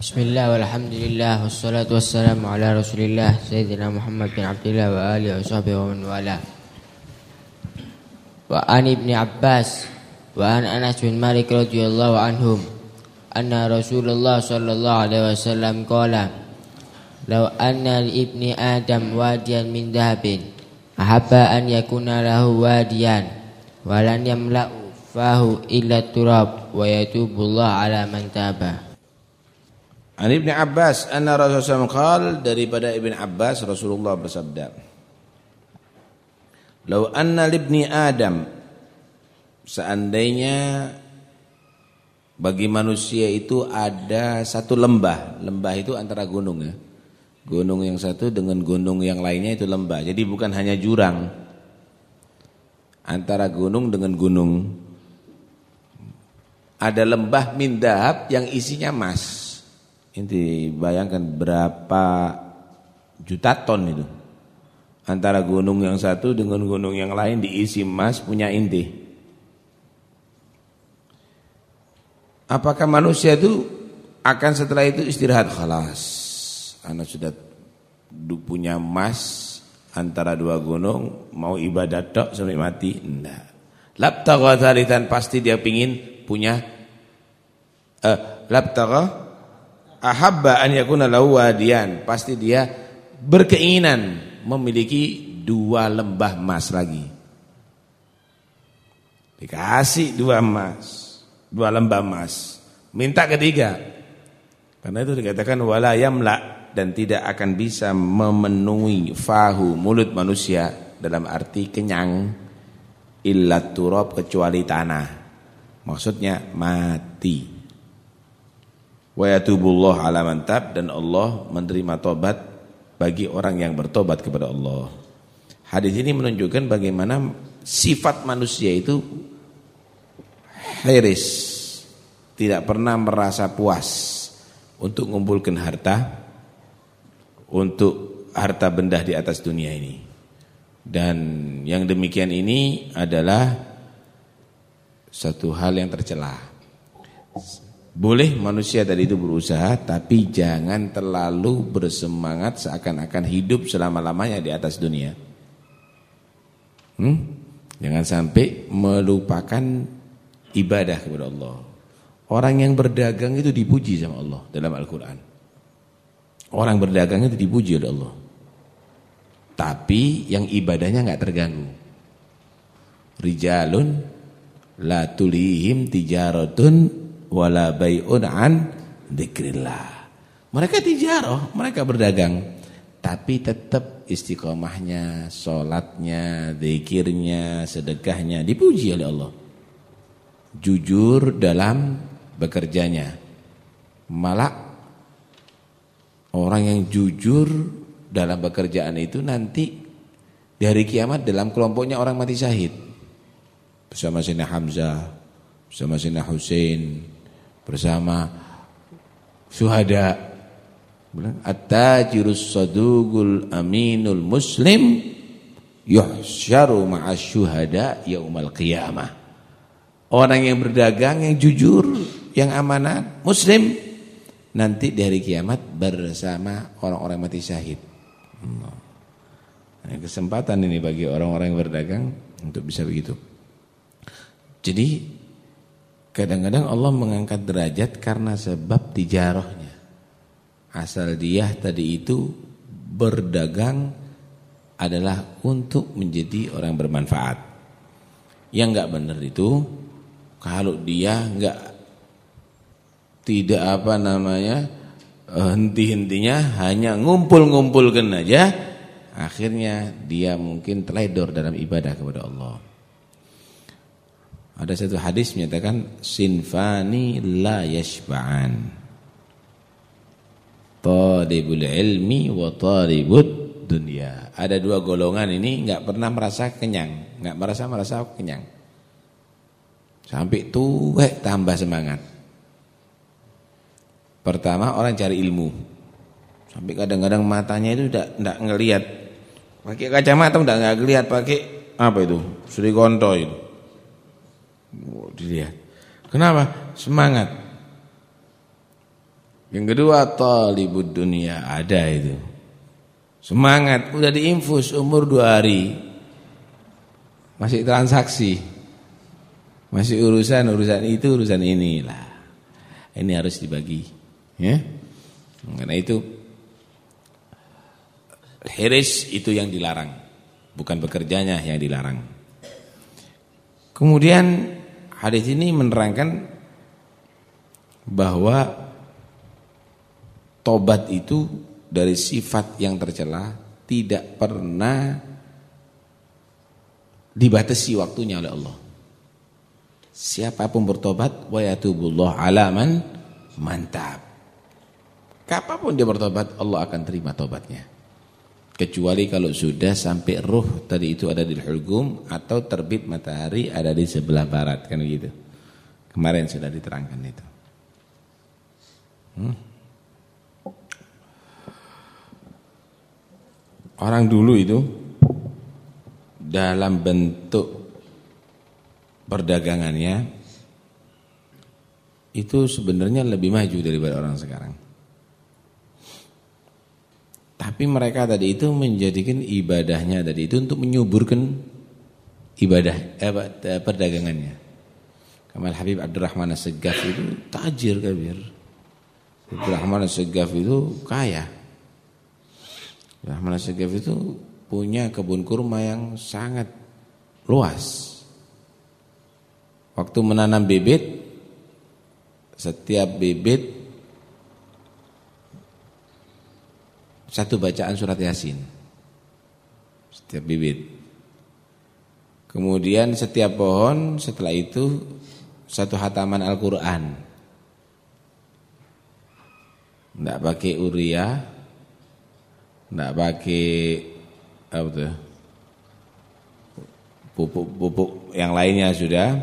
Bismillah walhamdulillah wassalatu wassalamu ala rasulillah Sayyidina Muhammad bin Abdullah wa alihi wa sahbihi wa man wala. Wa an ibni Abbas wa an Anas bin Malik radhiyallahu anhum Anna Rasulullah sallallahu alaihi wasallam qala Law anna ibni Adam wadiyan min dhahabin Ahabba an yakuna lahu wadiyan Walan yamla'u fahu illa turab Wa yatubullah ala man tabah An Ibnu Abbas anna Rasulullah SAW daripada Ibn Abbas Rasulullah bersabda Lau anna libni Adam seandainya bagi manusia itu ada satu lembah lembah itu antara gunung ya gunung yang satu dengan gunung yang lainnya itu lembah jadi bukan hanya jurang antara gunung dengan gunung ada lembah mindahab yang isinya emas Inti bayangkan berapa juta ton itu. Antara gunung yang satu dengan gunung yang lain diisi emas punya inti. Apakah manusia itu akan setelah itu istirahat khalas? Anak sudah punya emas antara dua gunung mau ibadah tok sampai mati? Enggak. Labtagha pasti dia pingin punya eh ahabba an yakuna lahu wadiyan, pasti dia berkeinginan memiliki dua lembah emas lagi. Dikasih dua emas, dua lembah emas. Minta ketiga. Karena itu dikatakan wala yamla dan tidak akan bisa memenuhi fahu mulut manusia dalam arti kenyang illa turab kecuali tanah. Maksudnya mati. Wa yatubullah ala mantab dan Allah menerima tobat bagi orang yang bertobat kepada Allah. Hadis ini menunjukkan bagaimana sifat manusia itu hiris, tidak pernah merasa puas untuk mengumpulkan harta, untuk harta benda di atas dunia ini. Dan yang demikian ini adalah satu hal yang tercela. Boleh manusia tadi itu berusaha tapi jangan terlalu bersemangat seakan-akan hidup selama-lamanya di atas dunia. Hmm? Jangan sampai melupakan ibadah kepada Allah. Orang yang berdagang itu dipuji sama Allah dalam Al-Qur'an. Orang berdagang itu dipuji oleh Allah. Tapi yang ibadahnya enggak terganggu. Rijalun la tulihim tijaratun wala bai'un an dzikrillah. Mereka tijarah, mereka berdagang, tapi tetap istiqomahnya, sholatnya, zikirnya, sedekahnya dipuji oleh Allah. Jujur dalam bekerjanya. Malah orang yang jujur dalam pekerjaan itu nanti di hari kiamat dalam kelompoknya orang mati syahid. Bersama Sina Hamzah, bersama Sina Hussein, bersama syuhada. At-tajirus sadugul aminul muslim yuhsyaru ma'as syuhada yaumal qiyamah. Orang yang berdagang yang jujur yang amanat muslim nanti di hari kiamat bersama orang-orang mati syahid. Nah, kesempatan ini bagi orang-orang yang berdagang untuk bisa begitu. Jadi Kadang-kadang Allah mengangkat derajat karena sebab tijarahnya. Asal dia tadi itu berdagang adalah untuk menjadi orang bermanfaat. Yang enggak benar itu kalau dia enggak tidak apa namanya henti-hentinya hanya ngumpul-ngumpulkan aja akhirnya dia mungkin teledor dalam ibadah kepada Allah. Ada satu hadis menyatakan sinfani la yashba'an. Talibul ilmi wa talibud dunia. Ada dua golongan ini enggak pernah merasa kenyang, enggak merasa merasa kenyang. Sampai tuwek tambah semangat. Pertama orang cari ilmu. Sampai kadang-kadang matanya itu enggak enggak ngelihat. Pakai kacamata enggak enggak ngelihat, pakai apa itu? Suri konto itu. Dilihat. Kenapa? Semangat. Yang kedua talibud dunia ada itu. Semangat udah diinfus umur dua hari. Masih transaksi. Masih urusan urusan itu urusan inilah. Ini harus dibagi, ya. Karena itu hiris itu yang dilarang, bukan bekerjanya yang dilarang. Kemudian hadis ini menerangkan bahwa tobat itu dari sifat yang tercela tidak pernah dibatasi waktunya oleh Allah. Siapa pun bertobat wa yatubullah alaman mantap. Kapan pun dia bertobat Allah akan terima tobatnya. Kecuali kalau sudah sampai ruh tadi itu ada di hulgum atau terbit matahari ada di sebelah barat kan gitu. Kemarin sudah diterangkan itu. Hmm. Orang dulu itu dalam bentuk perdagangannya itu sebenarnya lebih maju daripada orang sekarang. Tapi mereka tadi itu menjadikan ibadahnya tadi itu untuk menyuburkan ibadah eh, eh perdagangannya. Kamal Habib Abdurrahman As-Segaf itu tajir kabir. Abdurrahman As-Segaf itu kaya. Abdurrahman As-Segaf itu punya kebun kurma yang sangat luas. Waktu menanam bibit setiap bibit satu bacaan surat Yasin. Setiap bibit. Kemudian setiap pohon setelah itu satu hataman Al-Qur'an. Enggak pakai uria, enggak pakai apa tuh? Pupuk-pupuk yang lainnya sudah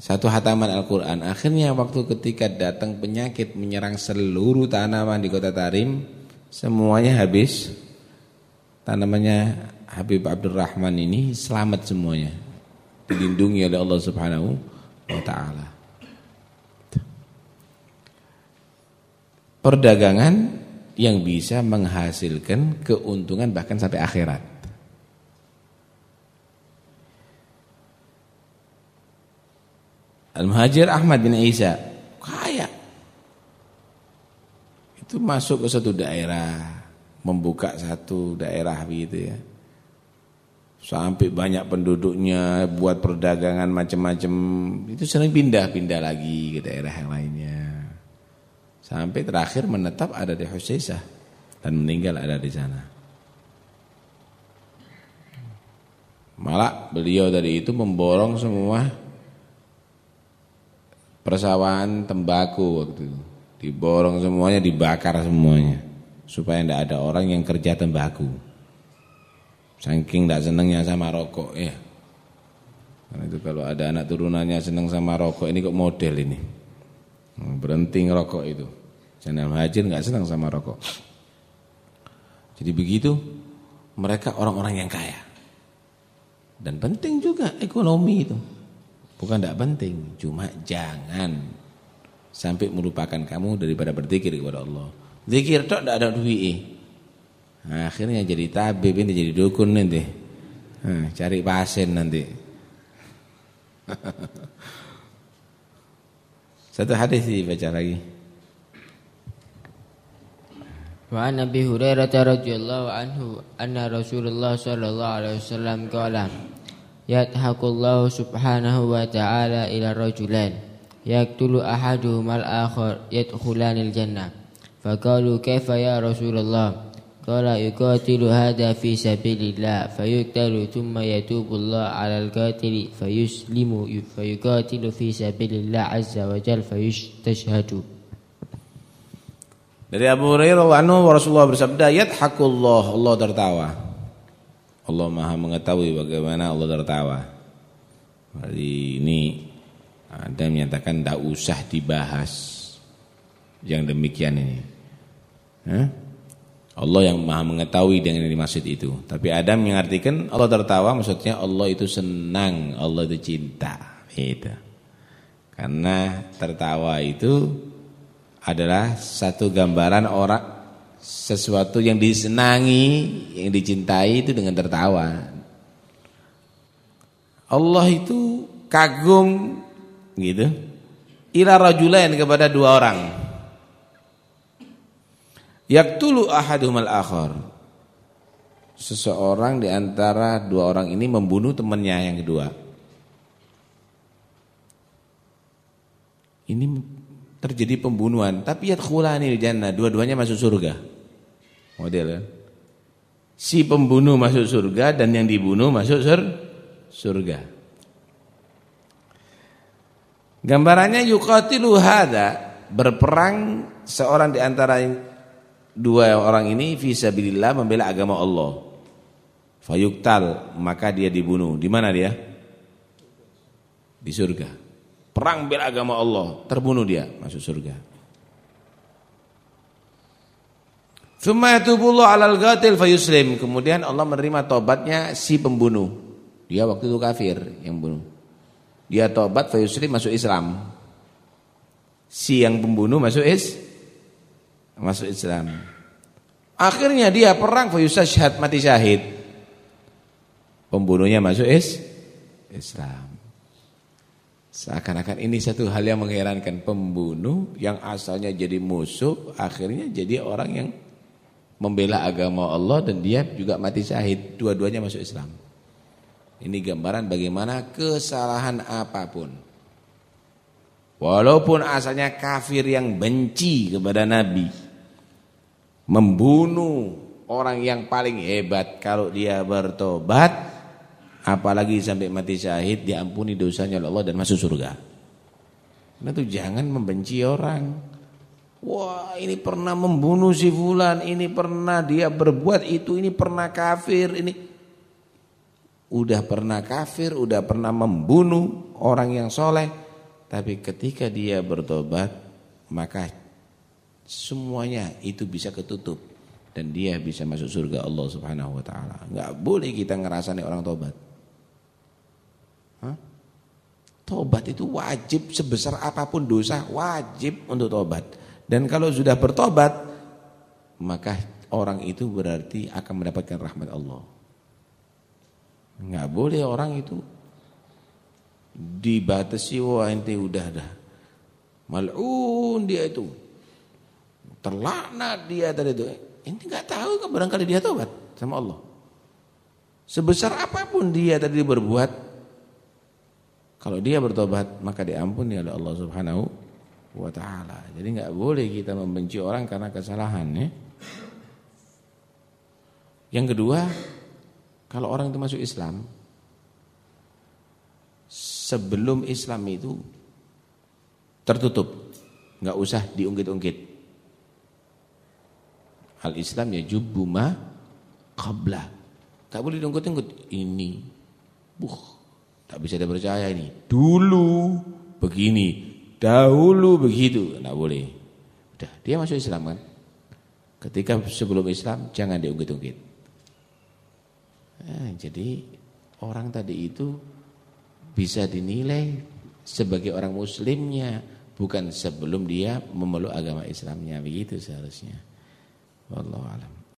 satu hataman Al-Quran. Akhirnya waktu ketika datang penyakit menyerang seluruh tanaman di kota Tarim, semuanya habis. Tanamannya Habib Abdurrahman ini selamat semuanya. Dilindungi oleh Allah Subhanahu wa taala. Perdagangan yang bisa menghasilkan keuntungan bahkan sampai akhirat. Al-Muhajir Ahmad bin Isa kaya. Itu masuk ke satu daerah, membuka satu daerah gitu ya. Sampai banyak penduduknya buat perdagangan macam-macam. Itu sering pindah-pindah lagi ke daerah yang lainnya. Sampai terakhir menetap ada di Husaisah dan meninggal ada di sana. Malah beliau dari itu memborong semua persawahan tembakau waktu itu. Diborong semuanya, dibakar semuanya. Supaya tidak ada orang yang kerja tembakau. Saking tidak senangnya sama rokok ya. Karena itu kalau ada anak turunannya senang sama rokok ini kok model ini. Berhenti ngerokok itu. Channel Hajir nggak senang sama rokok. Jadi begitu mereka orang-orang yang kaya. Dan penting juga ekonomi itu. Bukan tidak penting, cuma jangan sampai melupakan kamu daripada berzikir kepada Allah. Zikir tok tidak ada duit. Nah, akhirnya jadi tabib ini jadi dukun nanti. Nah, cari pasien nanti. Satu hadis dibaca lagi. Wa an Abi Hurairah radhiyallahu anhu anna Rasulullah sallallahu alaihi wasallam qala yadhakullahu subhanahu wa ta'ala ila yaktulu ahaduhumal akhar yadkhulanil jannah. Faqalu kaifa ya rasulullah? Qala yuqatilu hadha fi sabilillah fayuqtalu thumma yatubu Allah 'alal qatili fayuslimu fi sabilillah azza wa jalla fayustashhadu. Dari Abu Hurairah anhu Rasulullah bersabda yadhakullah. Allah tertawa. Allah Maha mengetahui bagaimana Allah tertawa. Hari ini ada menyatakan tidak usah dibahas yang demikian ini. Hah? Allah yang Maha mengetahui dengan yang dimaksud itu. Tapi Adam mengartikan Allah tertawa maksudnya Allah itu senang, Allah itu cinta. Itu. Karena tertawa itu adalah satu gambaran orang sesuatu yang disenangi, yang dicintai itu dengan tertawa. Allah itu kagum gitu. Ila rajulain kepada dua orang. Yaktulu ahadumal akhar. Seseorang di antara dua orang ini membunuh temannya yang kedua. Ini terjadi pembunuhan, tapi yadkhulani jannah, dua-duanya masuk surga. Model kan? Si pembunuh masuk surga dan yang dibunuh masuk surga. Gambarannya yuqatilu hadza, berperang seorang di antara dua orang ini fi sabilillah membela agama Allah. Fayuktal, maka dia dibunuh. Di mana dia? Di surga. Perang bela agama Allah, terbunuh dia, masuk surga. Thumma yatubullah 'alal ghatil fayuslim. Kemudian Allah menerima tobatnya si pembunuh. Dia waktu itu kafir yang bunuh. Dia tobat fayuslim masuk Islam. Si yang pembunuh masuk is masuk Islam. Akhirnya dia perang fayusashhad mati syahid. Pembunuhnya masuk is Islam. Seakan-akan ini satu hal yang mengherankan pembunuh yang asalnya jadi musuh akhirnya jadi orang yang membela agama Allah dan dia juga mati syahid dua-duanya masuk Islam. Ini gambaran bagaimana kesalahan apa pun. Walaupun asalnya kafir yang benci kepada Nabi membunuh orang yang paling hebat kalau dia bertobat apalagi sampai mati syahid diampuni dosanya oleh Allah dan masuk surga. Karena itu jangan membenci orang. Wah ini pernah membunuh si fulan, ini pernah dia berbuat itu, ini pernah kafir, ini udah pernah kafir, udah pernah membunuh orang yang soleh, tapi ketika dia bertobat maka semuanya itu bisa ketutup dan dia bisa masuk surga Allah Subhanahu wa taala. Enggak boleh kita ngerasani orang tobat. Tobat itu wajib sebesar apa pun dosa wajib untuk tobat. Dan kalau sudah bertobat maka orang itu berarti akan mendapatkan rahmat Allah. Enggak boleh orang itu dibatasi wah ente udah dah. Mal'un dia itu. Terlaknat dia tadi itu. Ini enggak tahu kan barangkali dia tobat sama Allah. Sebesar apa pun dia tadi berbuat kalau dia bertobat maka diampuni oleh Allah Subhanahu wa taala. Jadi enggak boleh kita membenci orang karena kesalahan ya. Yang kedua, kalau orang itu masuk Islam sebelum Islam itu tertutup, enggak usah diungkit-ungkit. Al-Islam ya jubbuma qabla. Tak boleh diungkit-ungkit ini. Buh, Tak bisa dipercaya ini. Dulu begini, dahulu begitu, tidak boleh. Dia masuk Islam kan? Ketika sebelum Islam jangan diungkit-ungkit. Nah, jadi orang tadi itu bisa dinilai sebagai orang muslimnya bukan sebelum dia memeluk agama Islamnya begitu seharusnya. Wallahu alam.